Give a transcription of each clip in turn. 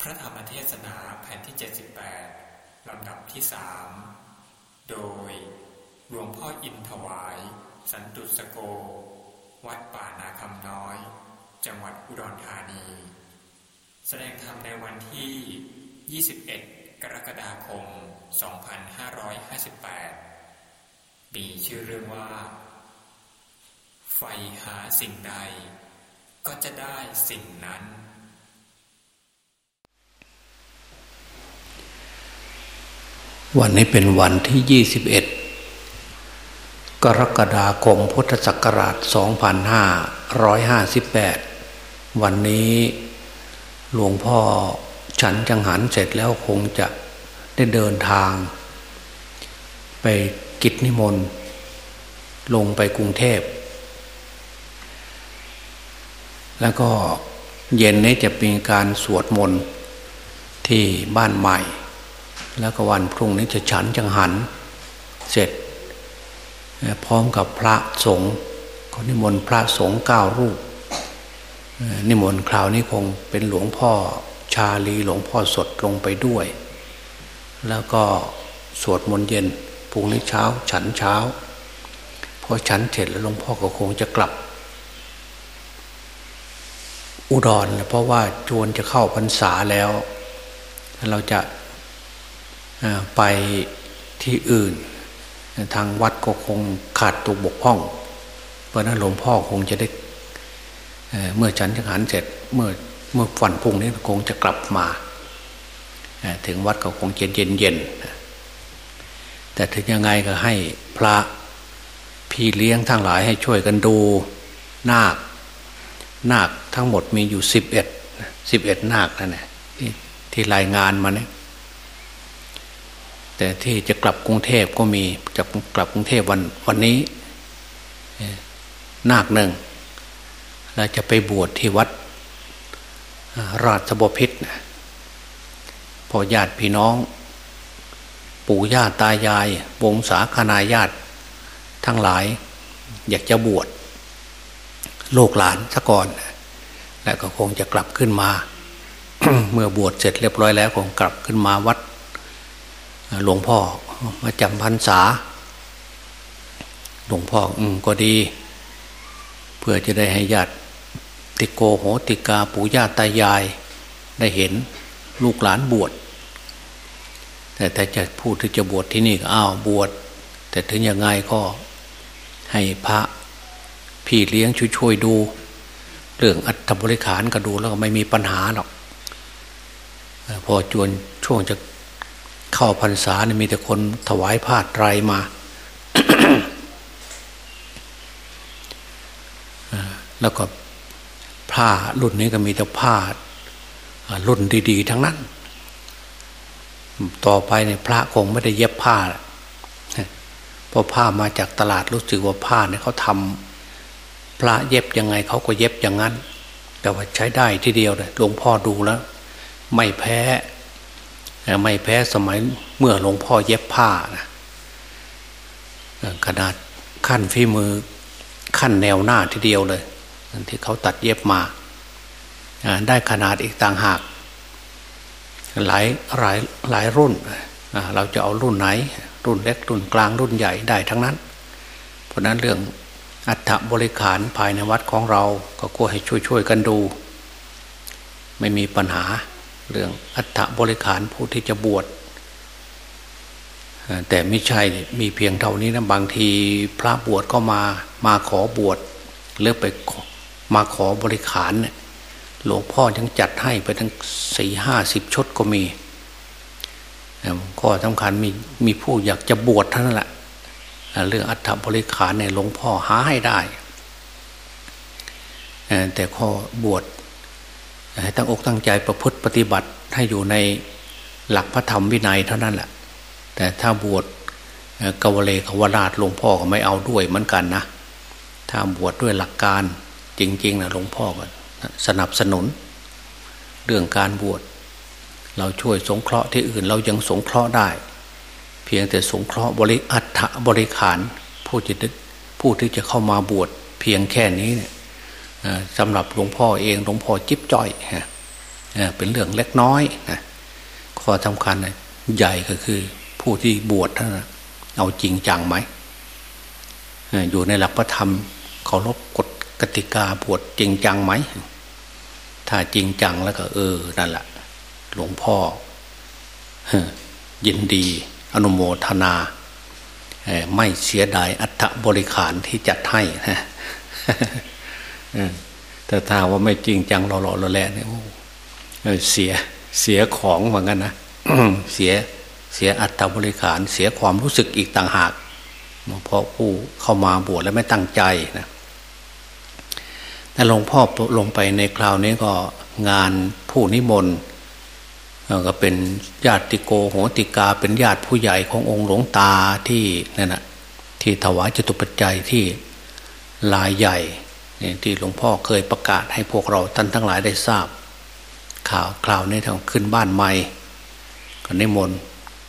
พระธรรมเทศนาแผ่นที่ 78 ลำดับที่สามโดยหลวงพ่ออินถวาย สันตุสโก วัดป่านาคำน้อย จังหวัดอุดรธานี แสดงธรรมในวันที่ 21 กรกฎาคม 2558 มีชื่อเรื่องว่า ไฟหาสิ่งใด ก็จะได้สิ่งนั้น วันนี้เป็นวันที่ 21 กรกฎาคมพุทธศักราช 2558 วันนี้หลวงพ่อฉันจังหันเสร็จแล้วคงจะได้เดินทาง ไปกิจนิมนต์ ลงไปกรุงเทพ แล้วก็เย็นนี้จะเป็นการสวดมนต์ที่บ้านใหม่ แล้วก็วันพรุ่งนี้จะฉันจังหันเสร็จ พร้อมกับพระสงฆ์ก็นิมนต์พระสงฆ์เก้ารูป นิมนต์คราวนี้คงเป็นหลวงพ่อชาลีหลวงพ่อสดลงไปด้วย แล้วก็สวดมนต์เย็นพรุ่งนี้เช้า ฉันเช้าพอฉันเสร็จแล้วหลวงพ่อก็คงจะกลับ อุดรเพราะว่าจวนจะเข้าพรรษาแล้ว เราจะ ไปที่อื่น ทางวัดก็คงขาดตัวบกพร่อง เพราะนั้นหลวงพ่อคงจะได้เมื่อฉันจังหันเสร็จเมื่อเมื่อฝันพุ่งนี้คงจะกลับมาถึงวัดก็คงเย็นเย็นเย็นแต่ถึงยังไงก็ให้พระพี่เลี้ยงทั้งหลายให้ช่วยกันดูนาค นาคทั้งหมดมีอยู่สิบเอ็ดสิบเอ็ดนาคนั่นแหละที่รายงานมาเนี่ย แต่ที่จะกลับกรุงเทพก็มีจะกลับกรุงเทพวันวันนี้นาคหนึ่งเราจะไปบวชที่วัด ราชบพิษพอญาติพี่น้อง ปู่ย่าตายาย วงศาคณาญาติ ทั้งหลาย อยากจะบวชลูกหลานซะก่อน แล้วก็คงจะกลับขึ้นมา เมื่อบวชเสร็จเรียบร้อยแล้วคงกลับขึ้นมาวัด หลวงพ่อมาจำพรรษา หลวงพ่ออืมก็ดี เพื่อจะได้ให้ญาติติโกโหติกาปู่ย่าตายาย ได้เห็นลูกหลานบวชแต่ถ้าจะพูดที่จะบวชที่นี่อ้าวบวชแต่ถึงยังไงก็ให้พระพี่เลี้ยงช่วยๆดู เรื่องอัตบริขารก็ดูแล้วก็ไม่มีปัญหาหรอกพอจวนช่วงจะ เข้าพรรษาเนี่ยมีแต่คนถวายผ้าไตรมา แล้วก็ผ้ารุ่นนี้ก็มีแต่ผ้ารุ่นดีๆ ทั้งนั้น ต่อไปเนี่ยพระคงไม่ได้เย็บผ้าเพราะผ้ามาจากตลาดรู้สึกว่าผ้าเนี่ยเขาทำพระเย็บยังไงเขาก็เย็บอย่างนั้น แต่ว่าใช้ได้ทีเดียวเลยหลวงพ่อดูแล้ว ไม่แพ้ ไม่แพ้สมัยเมื่อหลวงพ่อเย็บผ้านะขนาดขั้นฝีมือขั้นแนวหน้าทีเดียวเลยที่เขาตัดเย็บมา ได้ขนาดอีกต่างหาก หลายหลายหลายรุ่น เราจะเอารุ่นไหน รุ่นเล็กรุ่นกลางรุ่นใหญ่ได้ทั้งนั้น เพราะนั้นเรื่องอัฐบริขารภายในวัดของเราก็ควรให้ช่วยๆกันดู ไม่มีปัญหา เรื่องอัฐบริขารผู้ที่จะบวชแต่ไม่ใช่มีเพียงเท่านี้นะบางทีพระบวชก็มามาขอบวชหรือไปมาขอบริขารเนี่ยหลวงพ่อยังจัดให้ไปทั้งสี่ห้าสิบชุดก็มีข้อสำคัญมีมีผู้อยากจะบวชท่านั้นแหละเรื่องอัฐบริขารเนี่ยหลวงพ่อหาให้ได้ แต่ข้อบวช ตั้งอกตั้งใจประพฤติปฏิบัติให้อยู่ในหลักพระธรรมวินัยเท่านั้นแหละแต่ถ้าบวชกวเลขวราชหลวงพ่อก็ไม่เอาด้วยเหมือนกันนะถ้าบวชดด้วยหลักการจริงๆนะหลวงพ่อก็สนับสนุน เรื่องการบวชเราช่วยสงเคราะห์ที่อื่นเรายังสงเคราะห์ได้ เพียงแต่สงเคราะห์บริอัฐบริขารผู้ที่ผู้ที่จะเข้ามาบวชเพียงแค่นี้เนี่ย สำหรับหลวงพ่อเองหลวงพ่อจิ๊บจ้อยเป็นเรื่องเล็กน้อยนะข้อสำคัญใหญ่ก็คือผู้ที่บวชท่านเอาจริงจังไหมอยู่ในหลักพระธรรมเคารพกฎกติกาบวชจริงจังไหม ถ้าจริงจังแล้วก็เออนั่นแหละหลวงพ่อยินดี อนุโมทนา ไม่เสียดายอัฐบริขารที่จัดให้นะ แต่ถ้าว่าไม่จริงจังหล่อๆแหละเนี่ยเสียเสียของเหมือนกันนะเสียเสียอัตบริขารเสียความรู้สึกอีกต่างหากเพราะผู้เข้ามาบวชแล้วไม่ตั้งใจนะแต่หลวงพ่อลงไปในคราวนี้ก็งานผู้นิมนต์ก็เป็นญาติโกโหติกาเป็นญาติผู้ใหญ่ขององค์หลวงตาที่นั่นนะที่ถวายจตุปัจจัยที่ลายใหญ่ ที่หลวงพ่อเคยประกาศให้พวกเราท่านทั้งหลายได้ทราบ ข่าวคราวนี้ทำขึ้นบ้านใหม่ก็นิมนต์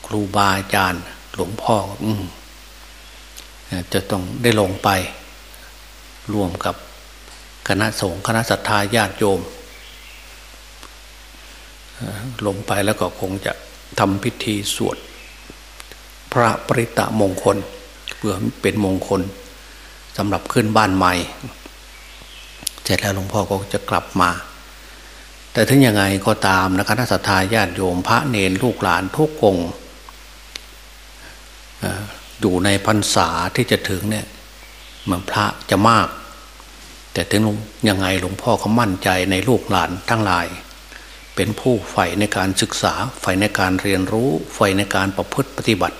ครูบาอาจารย์ หลวงพ่อ อืจะต้องได้ลงไปรวมกับคณะสงฆ์คณะศรัทธาญาติโยมลงไปแล้วก็คงจะทำพิธีสวด พระปริตะมงคล เพื่อเป็นมงคลสำหรับขึ้นบ้านใหม่ เสร็จแล้วหลวงพ่อก็จะกลับมา แต่ถึงยังไงก็ตามนะคณะสัตยาญาติโยมพระเนรลูกหลานทุกองอยู่ในพรรษาที่จะถึงเนี่ยมือนพระจะมาก แต่ถึงยังไงหลวงพ่อเขามั่นใจในลูกหลานทั้งหลาย เป็นผู้ใฝ่ในการศึกษาใฝ่ในการเรียนรู้ใฝ่ในการประพฤติปฏิบัติ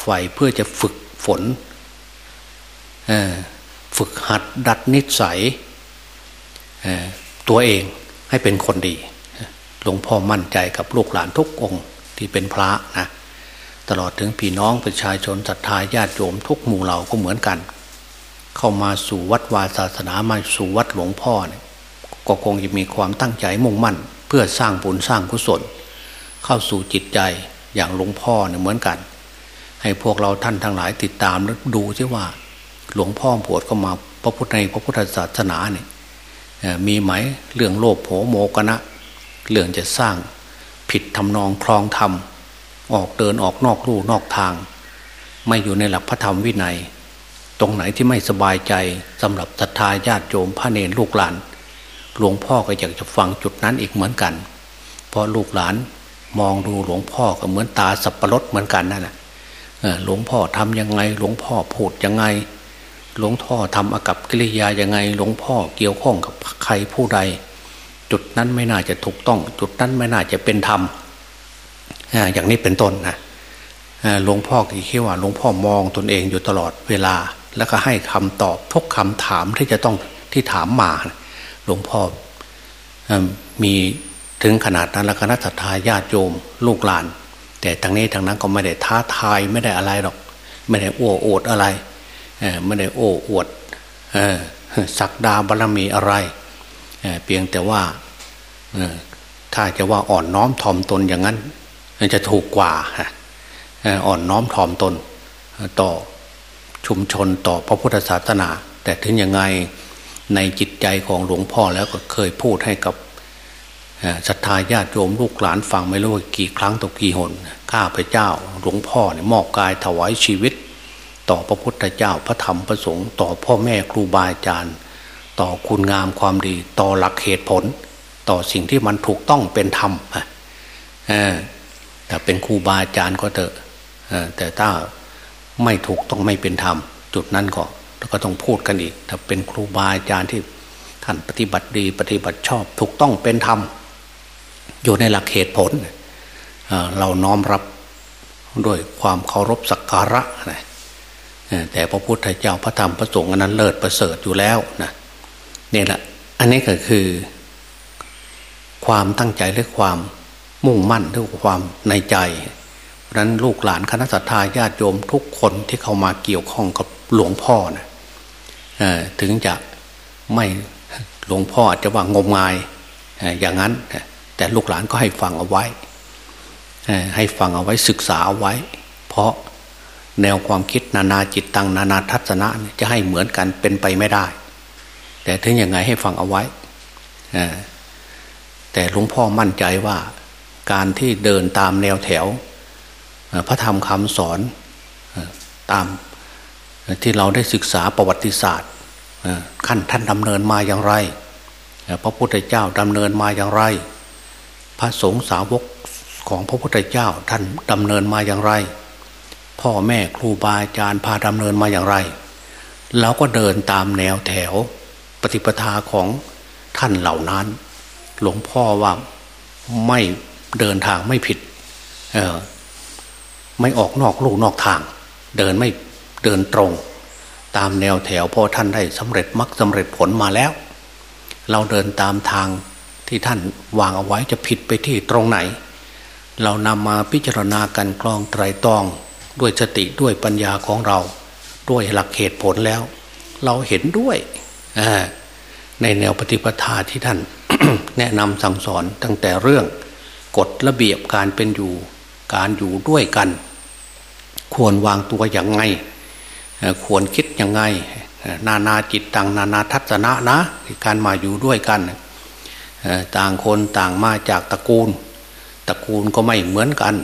ใฝ่เพื่อจะฝึกฝน ฝึกหัดดัดนิสัยตัวเองให้เป็นคนดี หลวงพ่อมั่นใจกับลูกหลานทุกองค์ที่เป็นพระนะ ตลอดถึงพี่น้องประชาชนศรัทธาญาติโยมทุกหมู่เหล่าก็เหมือนกัน เข้ามาสู่วัดวาศาสนามาสู่วัดหลวงพ่อเนี่ยก็คงจะมีความตั้งใจมุ่งมั่น เพื่อสร้างบุญสร้างกุศล เข้าสู่จิตใจอย่างหลวงพ่อเนี่ยเหมือนกัน ให้พวกเราท่านทั้งหลายติดตามแล้วดูใช่ว่า หลวงพ่อบวชเข้ามาพระพุทธในพระพุทธศาสนาเนี่ยมีไหมเรื่องโลภโหโมกนะเรื่องจะสร้างผิดทำนองคลองธรรม ออกเดินออกนอกลู่นอกทาง ไม่อยู่ในหลักพระธรรมวินัย ตรงไหนที่ไม่สบายใจสำหรับศรัทธาญาติโยมพระเนรลูกหลาน หลวงพ่อก็อยากจะฟังจุดนั้นอีกเหมือนกัน เพราะลูกหลานมองดูหลวงพ่อก็เหมือนตาสับปะรดเหมือนกันนั่นแหละหลวงพ่อทำยังไงหลวงพ่อพูดยังไง หลวงพ่อทำอากับกิริยายังไง หลวงพ่อเกี่ยวข้องกับใครผู้ใด จุดนั้นไม่น่าจะถูกต้อง จุดนั้นไม่น่าจะเป็นธรรมอย่างนี้เป็นต้นนะหลวงพ่อคิดว่าหลวงพ่อมองตนเองอยู่ตลอดเวลา แล้วก็ให้คำตอบทุกคำถามที่จะต้องที่ถามมาหลวงพ่อมีถึงขนาดนั้นแล้วคณะสัตยาญาติโยมลูกหลาน แต่ทางนี้ทางนั้นก็ไม่ได้ท้าทายไม่ได้อะไรหรอก ไม่ได้อ้วโอดอะไร ไม่ได้โอ้อวดสักดาบารมีอะไรเพียงแต่ว่าถ้าจะว่าอ่อนน้อมถ่อมตนอย่างนั้นจะถูกกว่าอ่อนน้อมถ่อมตน ต่อชุมชนต่อพระพุทธศาสนา แต่ถึงยังไงในจิตใจของหลวงพ่อแล้วก็เคยพูดให้กับศรัทธาญาติโยมลูกหลานฟังไม่รู้กี่ครั้งต่อกี่หนข้าพเจ้าหลวงพ่อเนี่ยมอบกายถวายชีวิต ต่อพระพุทธเจ้าพระธรรมพระสงฆ์ต่อพ่อแม่ครูบาอาจารย์ ต่อคุณงามความดี ต่อหลักเหตุผล ต่อสิ่งที่มันถูกต้องเป็นธรรมแต่เป็นครูบาอาจารย์ก็เถอะแต่ถ้าไม่ถูกต้องไม่เป็นธรรม จุดนั้นก็ก็ต้องพูดกันอีก ถ้าเป็นครูบาอาจารย์ที่ท่านปฏิบัติดีปฏิบัติชอบ ถูกต้องเป็นธรรม อยู่ในหลักเหตุผล เราน้อมรับด้วยความเคารพสักการะนะ แต่พระพุทธเจ้าพระธรรมพระสงฆ์อันนั้นเลิศประเสริฐอยู่แล้วนะนี่แหละอันนี้ก็คือ ความตั้งใจและความมุ่งมั่นและความในใจเพราะนั้นลูกหลานคณะสัตยาญาติโยมทุกคนที่เข้ามาเกี่ยวข้องกับหลวงพ่อนะถึงจะไม่หลวงพ่ออาจจะว่างมงายอย่างนั้น แต่ลูกหลานก็ให้ฟังเอาไว้ให้ฟังเอาไว้ศึกษาเอาไว้ เพราะ แนวความคิดนานาจิตตังนานาทัศนะจะให้เหมือนกันเป็นไปไม่ได้ แต่ถึงยังไงให้ฟังเอาไว้แต่หลวงพ่อมั่นใจว่าการที่เดินตามแนวแถว พระธรรมคำสอนตามที่เราได้ศึกษาประวัติศาสตร์ขั้นท่านดำเนินมาอย่างไร พระพุทธเจ้าดำเนินมาอย่างไร พระสงฆ์สาวกของพระพุทธเจ้าท่านดำเนินมาอย่างไร พ่อแม่ครูบาอาจารย์พาดำเนินมาอย่างไรเราก็เดินตามแนวแถวปฏิปทาของท่านเหล่านั้น หลวงพ่อว่าไม่เดินทางไม่ผิดเออไม่ออกนอกลูกนอกทาง เดินไม่เดินตรง ตามแนวแถวพอท่านได้สำเร็จมรรคสำเร็จผลมาแล้ว เราเดินตามทางที่ท่านวางเอาไว้จะผิดไปที่ตรงไหน เรานำมาพิจารณากันกรองไตรตรอง ด้วยสติด้วยปัญญาของเรา ด้วยหลักเหตุผลแล้ว เราเห็นด้วยในแนวปฏิปทาที่ท่าน แนะนำสั่งสอนตั้งแต่เรื่องกฎระเบียบการเป็นอยู่การอยู่ด้วยกัน ควรวางตัวอย่างไง ควรคิดยังไง นานาจิตต่างนานาทัศนะนะการมาอยู่ด้วยกัน ต่างคนต่างมาจากตระกูล ตระกูลก็ไม่เหมือนกัน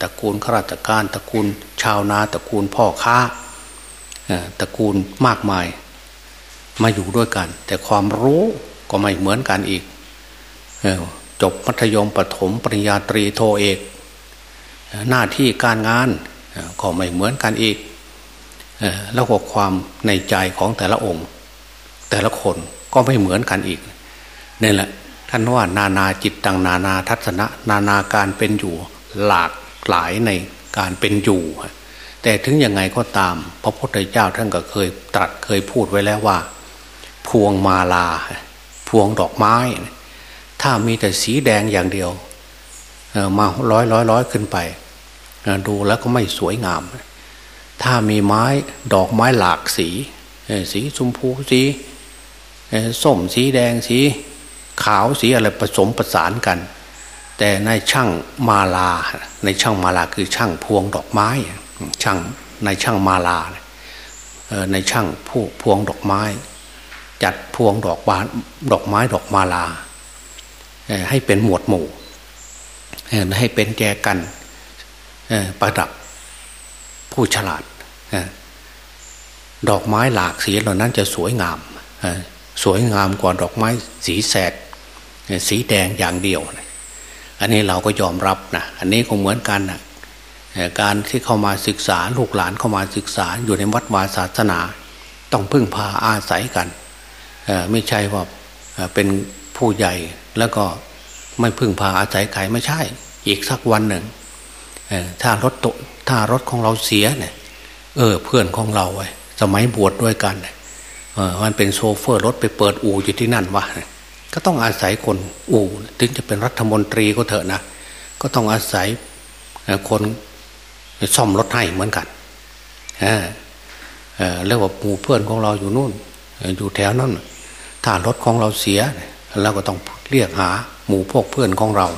ตระกูลข้าราชการตระกูลชาวนาตระกูลพ่อค้าตระกูลมากมายมาอยู่ด้วยกัน แต่ความรู้ก็ไม่เหมือนกันอีกจบมัธยมปถมปริญญาตรีโทเอก หน้าที่การงานก็ไม่เหมือนกันอีกแล้วก็ความในใจของแต่ละองค์ แต่ละคนก็ไม่เหมือนกันอีกนี่แหละท่านว่านานาจิตตังนานาทัศนะ นานาการเป็นอยู่หลาก หลายในการเป็นอยู่ แต่ถึงยังไงก็ตาม พระพุทธเจ้าท่านก็เคยตรัสเคยพูดไว้แล้วว่า พวงมาลา พวงดอกไม้ ถ้ามีแต่สีแดงอย่างเดียวมาร้อยร้อยร้อยขึ้นไป ดูแล้วก็ไม่สวยงาม ถ้ามีไม้ดอกไม้หลากสี สีชมพูสีส้มสีแดงสีขาวสีอะไรผสมประสานกัน แต่ในช่างมาลา ในช่างมาลาคือช่างพวงดอกไม้ ช่างในช่างมาลาในช่างผู้พวงดอกไม้ จัดพวงดอกบานดอกไม้ดอกมาลา ให้เป็นหมวดหมู่ให้เป็นแจกันประดับผู้ฉลาดดอกไม้หลากสีเหล่านั้นจะสวยงามสวยงามกว่าดอกไม้สีแสด สีแดงอย่างเดียว อันนี้เราก็ยอมรับนะอันนี้ก็เหมือนกันนะการที่เข้ามาศึกษาลูกหลานเข้ามาศึกษาอยู่ในวัดวาศาสนา ต้องพึ่งพาอาศัยกันไม่ใช่ว่าเป็นผู้ใหญ่แล้วก็ไม่พึ่งพาอาศัยใครไม่ใช่ อีกสักวันหนึ่งถ้ารถตถ้ารถของเราเสียเนี่ยเออเพื่อนของเราไว้สมัยบวชดด้วยกันเออมันเป็นโซเฟอร์รถไปเปิดอู่อยู่ที่นั่นวะ ก็ต้องอาศัยคนอู่ถึงจะเป็นรัฐมนตรีก็เถอะนะ ก็ต้องอาศัยคนซ่อมรถให้เหมือนกันเรียกว่าหมู่เพื่อนของเราอยู่นู่น อยู่แถวนั้นถ้ารถของเราเสียเราก็ต้องเรียกหาหมู่พวกเพื่อนของเรา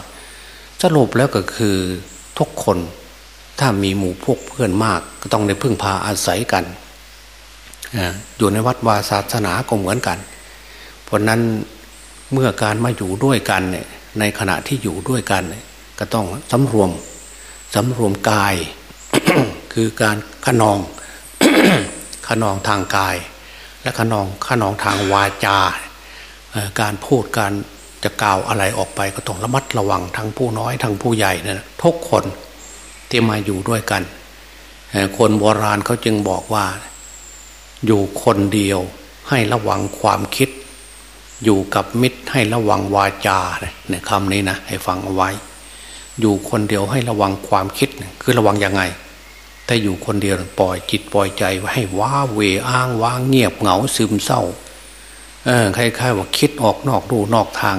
สรุปแล้วก็คือทุกคนถ้ามีหมู่พวกเพื่อนมาก ก็ต้องได้พึ่งพาอาศัยกันอยู่ในวัดวาศาสนาก็เหมือนกัน เพราะนั้น เมื่อการมาอยู่ด้วยกันเนี่ยในขณะที่อยู่ด้วยกันก็ต้องสำรวมสำรวมกาย คือการขนองขนองทางกาย และขนองขนองทางวาจา การพูดการจะกล่าวอะไรออกไปก็ต้องระมัดระวังทั้งผู้น้อยทั้งผู้ใหญ่นะทุกคนที่มาอยู่ด้วยกัน คนโบราณเขาจึงบอกว่า อยู่คนเดียวให้ระวังความคิด อยู่กับมิตรให้ระวังวาจาเนี่ยคำนี้นะให้ฟังเอาไว้ อยู่คนเดียวให้ระวังความคิดคือระวังยังไงถ้าอยู่คนเดียวปล่อยจิตปล่อยใจไว้ให้ว้าเวอ้างว้างเงียบเหงาซึมเศร้าเออคล้ายๆว่าคิดออกนอกดูนอกทาง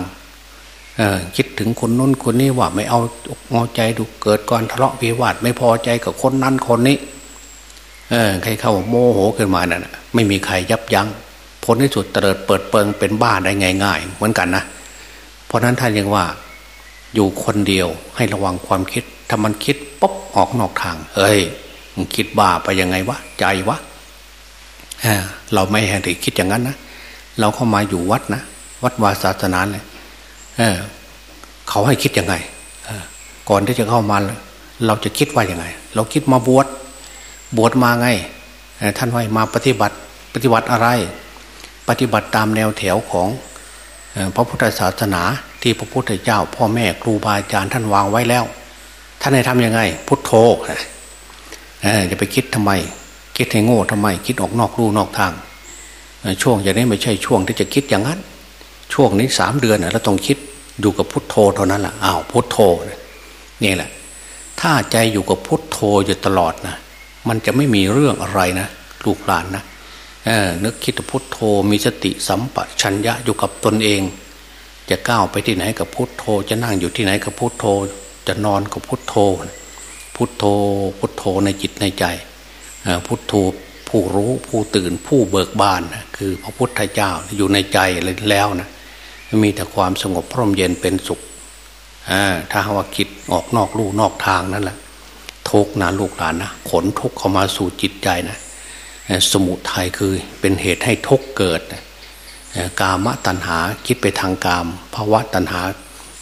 ออคิดถึงคนนู้นคนนี้ว่าไม่เอาเอาใจดูเกิดก่อนทะเลาะวิวาทไม่พอใจกับคนนั้นคนนี้ เออใครเข้าโมโหขึ้นมานั่นไม่มีใครยับยัง้ง ผลที่สุดเติดเปิดเปิงเป็นบ้าได้ง่าย ๆ เหมือนกันนะ เพราะนั้นท่านยังว่าอยู่คนเดียวให้ระวังความคิด ถ้ามันคิดปุ๊บออกนอกทางเฮ้ยมันคิดบ้าไปยังไงวะใจวะเราไม่แห่งที่คิดอย่างนั้นนะเราเข้ามาอยู่วัดนะวัดวาศาสนาเลยเเขาให้คิดยังไงก่อนที่จะเข้ามา เราจะคิดว่ายังไง เราคิดมาบวชบวชมาไงท่านว่ามาปฏิบัติปฏิบัติอะไร ปฏิบัติตามแนวแถวของพระพุทธศาสนาที่พระพุทธเจ้า พ่อแม่ครูบาอาจารย์ท่านวางไว้แล้ว ท่านให้ทำยังไง พุทโธจะไปคิดทำไม คิดให้โง่ทำไม คิดออกนอกรูนอกทาง ช่วงอย่างนี้ไม่ใช่ช่วงที่จะคิดอย่างนั้น ช่วงนี้สามเดือนเราต้องคิดอยู่กับพุทโธเท่านั้นแหละอ้าวพุทโธนี่แหละ ถ้าใจอยู่กับพุทโธอยู่ตลอดนะมันจะไม่มีเรื่องอะไรนะลูกหลานนะ นึกคิดพุทโธมีสติสัมปชัญญะอยู่กับตนเอง จะก้าวไปที่ไหนกับพุทโธ จะนั่งอยู่ที่ไหนกับพุทโธ จะนอนกับพุทโธ พุทโธพุทโธในจิตในใจพุทโธผู้รู้ผู้ตื่นผู้เบิกบานคือพระพุทธเจ้าอยู่ในใจแล้วนะมีแต่ความสงบพร่มเย็นเป็นสุขถ้าว่าคิดออกนอกลู่นอกทางนั่นแหละทุกนะลูกหลานนะขนทุกเข้ามาสู่จิตใจนะ สมุทัยคือเป็นเหตุให้ทุกเกิด กามตัณหาคิดไปทางกามภาวะตัณหา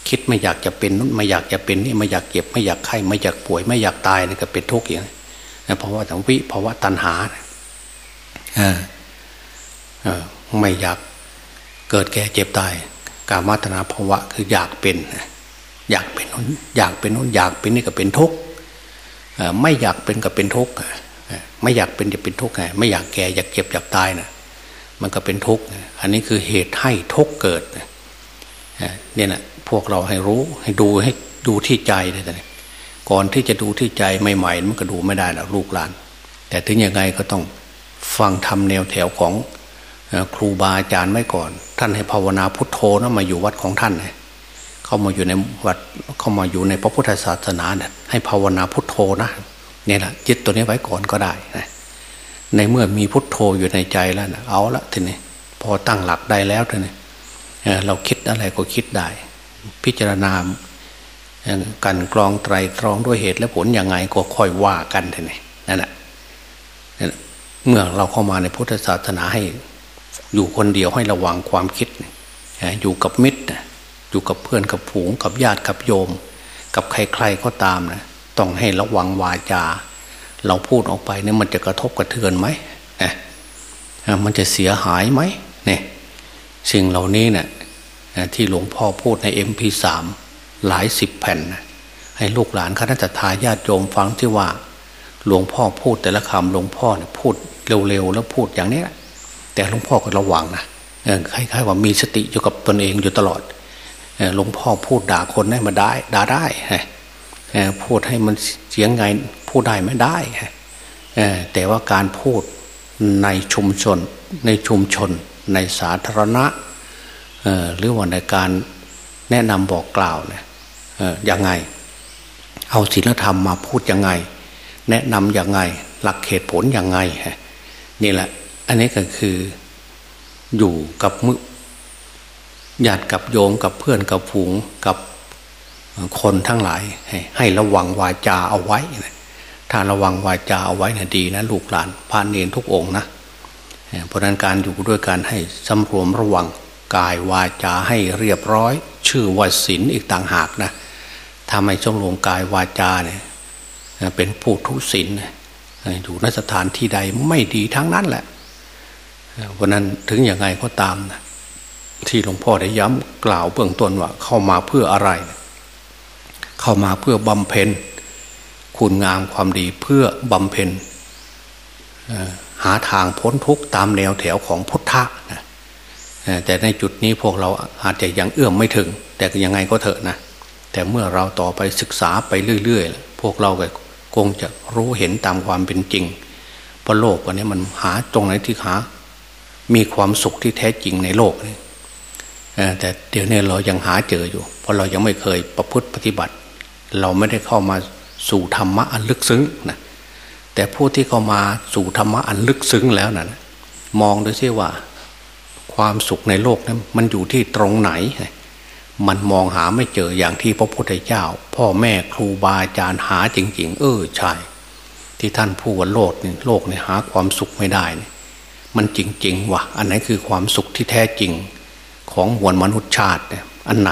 คิดไม่อยากจะเป็นนู้นไม่อยากจะเป็นนี่ไม่อยากเก็บไม่อยากไข้ไม่อยากป่วยไม่อยากตายนี่ก็เป็นทุกข์อย่างนี้เพราะว่าทั้งวิภาวะตัณหาไม่อยากเกิดแก่เจ็บตาย กามัตนาภาวะคืออยากเป็นอยากเป็นนู้นอยากเป็นนู้นอยากเป็นนี่ก็เป็นทุกข์ไม่อยากเป็นก็เป็นทุกข์ ไม่อยากเป็นจะเป็นทุกข์ไงไม่อยากแก่อยากเก็บอยากตายนะมันก็เป็นทุกข์อันนี้คือเหตุให้ทุกข์เกิดเนี่ยนะพวกเราให้รู้ให้ดูให้ดูที่ใจเลยแต่ก่อนที่จะดูที่ใจใหม่ๆมันก็ดูไม่ได้หรอกลูกหลาน แต่ถึงยังไงก็ต้องฟังทำแนวแถวของครูบาอาจารย์ไม่ก่อน ท่านให้ภาวนาพุทโธนะมาอยู่วัดของท่านเข้ามาอยู่ในวัดเข้ามาอยู่ในพระพุทธศาสนาเนี่ยให้ภาวนาพุทโธนะ นี่ยแหละยึดตัวนี้ไว้ก่อนก็ได้นะในเมื่อมีพุทโธอยู่ในใจแล้วนะเอาละทีนี้พอตั้งหลักได้แล้วทีนี้เราคิดอะไรก็คิดได้ พิจารณากันกรองไตรตรองด้วยเหตุและผลยังไงก็ค่อยว่ากันทีนี้นั่นแหละเมื่อเราเข้ามาในพุทธศาสนาให้ อยู่คนเดียวให้ระวังความคิด อยู่กับมิตรอยู่กับเพื่อนกับผูงกับญาติกับโยม กับใครๆก็ตามนะ ต้องให้ระวังวาจา เราพูดออกไปเนี่ยมันจะกระทบกระเทือนไหมมันจะเสียหายไหมเนี่ยสิ่งเหล่านี้เนี่ยที่หลวงพ่อพูดในเอ็มพีสามหลายสิบแผ่น ให้ลูกหลานคณะทาญาติโยมฟังที่ว่า หลวงพ่อพูดแต่ละคำหลวงพ่อเนี่ยพูดเร็วๆแล้วพูดอย่างนี้แต่หลวงพ่อก็ระวังนะคล้ายๆว่ามีสติอยู่กับตนเองอยู่ตลอดหลวงพ่อพูดด่าคนได้มาได้ด่าได้ พูดให้มันเสียงไงพูดได้ไม่ได้แต่ว่าการพูดในชุมชน ในชุมชน ในสาธารณะหรือว่าในการแนะนำบอกกล่าวเนี่ยยังไง เอาศีลธรรมมาพูดยังไง แนะนำยังไง หลักเหตุผลยังไงนี่แหละ อันนี้ก็คืออยู่กับมือญาติกับโยมกับเพื่อนกับผูงกับ คนทั้งหลายให้ระวังวาจาเอาไว้ ถ้าระวังวาจาเอาไว้นะดีนะลูกหลานพานเนนทุกองนะเพราะนั้นการอยู่ด้วยการให้สำรวมระวังกายวาจาให้เรียบร้อย ชื่อว่าศีลอีกต่างหากนะทำให้สำรวมกายวาจาเนี่ยเป็นผู้ทุศีลอยู่นสถานที่ใดไม่ดีทั้งนั้นแหละเพราะนั้นถึงอย่างไงก็ตามนะที่หลวงพ่อได้ย้ำกล่าวเบื้องต้นว่าเข้ามาเพื่ออะไร เข้ามาเพื่อบำเพ็ญคุณงามความดีเพื่อบำเพ็ญหาทางพ้นทุกข์ตามแนวแถวของพุทธะนะแต่ในจุดนี้พวกเราอาจจะยังเอื้อมไม่ถึง แต่ยังไงก็เถอะนะแต่เมื่อเราต่อไปศึกษาไปเรื่อยๆ พวกเราก็คงจะรู้เห็นตามความเป็นจริงเพราะโลกวันนี้มันหาตรงไหนที่หา มีความสุขที่แท้จริงในโลกนี่แต่เดี๋ยวนี้เรายังหาเจออยู่ เพราะเรายังไม่เคยประพฤติปฏิบัติ เราไม่ได้เข้ามาสู่ธรรมะอันลึกซึ้งนะแต่ผู้ที่เข้ามาสู่ธรรมะอันลึกซึ้งแล้วนะมองดูซิว่า ความสุขในโลกนั้นมันอยู่ที่ตรงไหน มันมองหาไม่เจออย่างที่พระพุทธเจ้า พ่อแม่ครูบาอาจารย์หาจริง ๆ เออใช่ ที่ท่านพูดว่าโลกนี่โลกนี่หาความสุขไม่ได้นี่มันจริง ๆ ว่ะ อันไหนคือความสุขที่แท้จริงของมวลมนุษยชาติอันไหน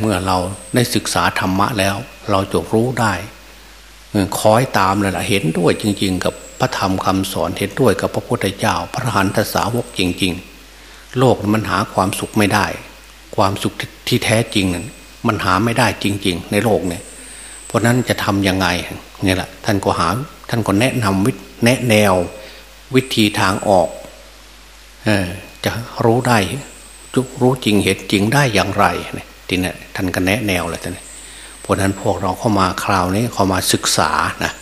เมื่อเราได้ศึกษาธรรมะแล้ว เราจะรู้ได้คอยตามเลยล่ะเห็นด้วยจริง ๆ กับพระธรรมคำสอนเห็นด้วยกับพระพุทธเจ้า พระหันทสาวกจริง ๆ โลกมันหาความสุขไม่ได้ ความสุขที่แท้จริงนั้นมันหาไม่ได้จริง ๆ ในโลกเนี่ยเพราะนั้นจะทํำยังไงเนี่ยแหละท่านก็หาท่านก็แนะนำวิแนะแนววิธีทางออกอจะรู้ได้รู้จริงเหตุจริงได้อย่างไรเนี่ย ทีนี้ท่านก็แนะแนวเลยท่านเพราะนั้นพวกเราเข้ามาคราวนี้เข้ามาศึกษานะ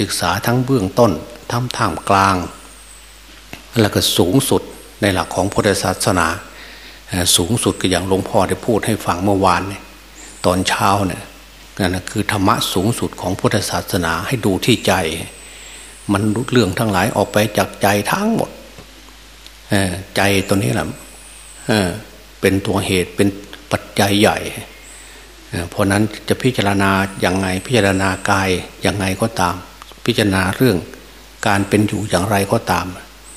ศึกษาทั้งเบื้องต้นทั้งท่ามกลาง แล้วก็สูงสุดในหลักของพุทธศาสนา สูงสุดก็อย่างหลวงพ่อได้พูดให้ฟังเมื่อวานตอนเช้าเนี่ยนั่นคือธรรมะสูงสุดของพุทธศาสนาให้ดูที่ใจ มันเรื่องทั้งหลายออกไปจากใจทั้งหมดใจตัวนี้แหละเป็นตัวเหตุเป็น ปัจจัยใหญ่เพราะนั้นจะพิจารณาอย่างไงพิจารณากายอย่างไงก็ตาม พิจารณาเรื่องการเป็นอยู่อย่างไรก็ตาม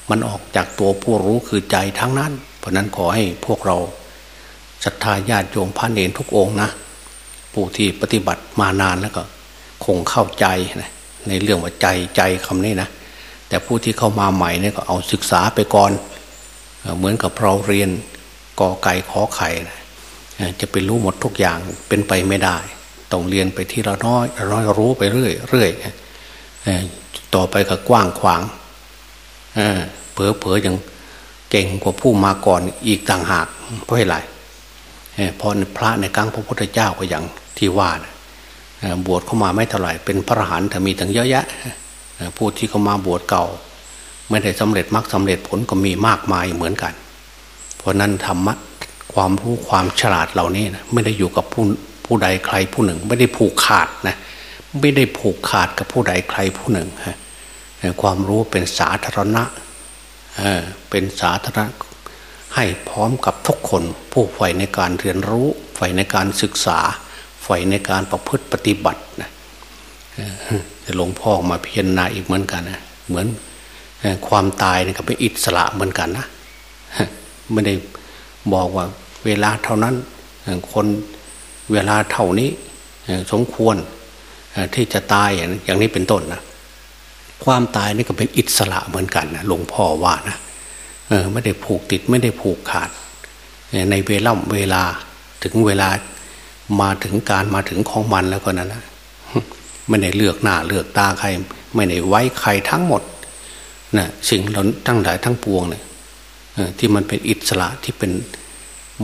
มันออกจากตัวผู้รู้คือใจทั้งนั้น เพราะนั้นขอให้พวกเราศรัทธาญาติโยมพระเนรทุกองนะ ผู้ที่ปฏิบัติมานานแล้วก็ คงเข้าใจนะในเรื่องว่าใจใจคำนี้นะแต่ผู้ที่เข้ามาใหม่เนี่ยก็เอาศึกษาไปก่อน เหมือนกับเราเรียนกอไก่ขอไข่นะ จะไปรู้หมดทุกอย่างเป็นไปไม่ได้ต้องเรียนไปที่เราน้อยราน้อยรู้ไปเรื่อยเรื่อยต่อไปก็กว้างขวางเผลอเผลอยังเก่งกว่าผู้มาก่อนอีกต่างหากเพราะอะไรเพราะพระในกังพระพุทธเจ้าก็อย่างที่ว่านะบวชเข้ามาไม่เท่าไหร่เป็นพระรหันต์แต่มีถึงเยอะแยะผู้ที่เข้ามาบวชเก่า ไม่ได้สำเร็จมรรคสาเร็จผลก็มีมากมายเหมือนกัน เพราะนั้นธรรมะ ความรู้ความฉลาดเหล่านี้นะไม่ได้อยู่กับผู้ผู้ใดใครผู้หนึ่ง ไม่ได้ผูกขาดนะไม่ได้ผูกขาดกับผู้ใดใครผู้หนึ่งฮะความรู้เป็นสาธารณะเป็นสาธารณะให้พร้อมกับทุกคนผู้ใฝ่ในการเรียนรู้ใฝ่ในการศึกษาใฝ่ในการประพฤติปฏิบัตินะหลวงพ่อมาพิจารณาอีกเหมือนกันนะเหมือนความตายนี่ก็เป็นอิสระเหมือนกันนะไม่ได้ บอกว่าเวลาเท่านั้นคนเวลาเท่านี้สมควรที่จะตายอย่างนี้เป็นต้นนะความตายนี่ก็เป็นอิสระเหมือนกันนะหลวงพ่อว่านะไม่ได้ผูกติดไม่ได้ผูกขาด ในเวล่ำเวลาถึงเวลามาถึงการมาถึงของมันแล้วก็นั้นนะไม่ได้เลือกหน้าเลือกตาใคร ไม่ได้ไว้ใครทั้งหมดนะสิ่งเราทั้งหลายทั้งปวงเนี่ย ที่มันเป็นอิสระที่เป็น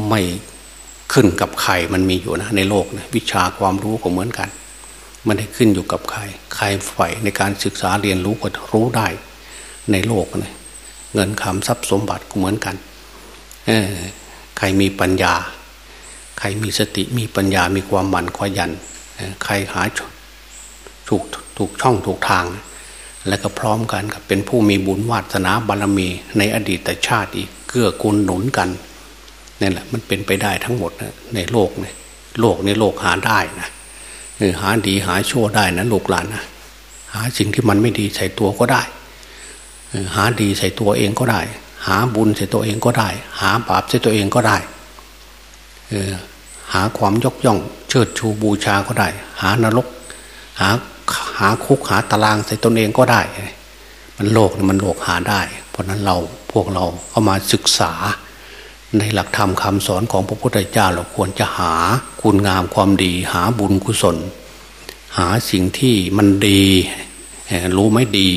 ไม่ขึ้นกับใครมันมีอยู่นะในโลกนะวิชาความรู้ก็เหมือนกัน มันได้ขึ้นอยู่กับใคร ใครใฝ่ในการศึกษาเรียนรู้ก็รู้ได้ในโลกนะเงินคำทรัพย์สมบัติก็เหมือนกันใครมีปัญญา ใครมีสติมีปัญญามีความหมั่นขยันใครหาถูกถูกช่องถูกทาง และก็พร้อมกันกับเป็นผู้มีบุญวาสนาบารมีในอดีตชาติอีกเกื้อกูลหนุนกันนี่แหละมันเป็นไปได้ทั้งหมดนะในโลกเนี่ยโลกในโลกหาได้นะหาดีหาชั่วได้นะลูกหลานนะหาสิ่งที่มันไม่ดีใส่ตัวก็ได้ หาดีใส่ตัวเองก็ได้ หาบุญใส่ตัวเองก็ได้ หาบาปใส่ตัวเองก็ได้หาความยกย่อง เชิดชูบูชาก็ได้ หานรก หา หาคุกหาตารางใส่ตนเองก็ได้ มันโลกมันโลกหาได้ เพราะนั้นเราพวกเราเอามาศึกษา ในหลักธรรมคำสอนของพระพุทธเจ้าเราควรจะหาคุณงามความดี หาบุญกุศล หาสิ่งที่มันดีรู้ไหมดี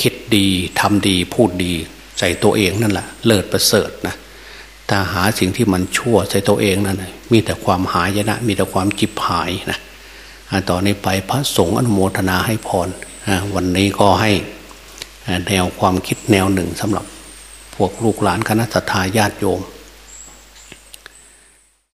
คิดดีทำดีพูดดีใส่ตัวเองนั่นแหละเลิศประเสริฐนะถ้าหาสิ่งที่มันชั่วใส่ตัวเองนั่นมีแต่ความหายนะ มีแต่ความจิบหายนะ ต่อนนี้ไปพระสงฆ์อนุโมทนาให้พรวันนี้ก็ให้แนวความคิดแนวหนึ่งสำหรับพวกลูกหลานคณะสัตยาญาติโยม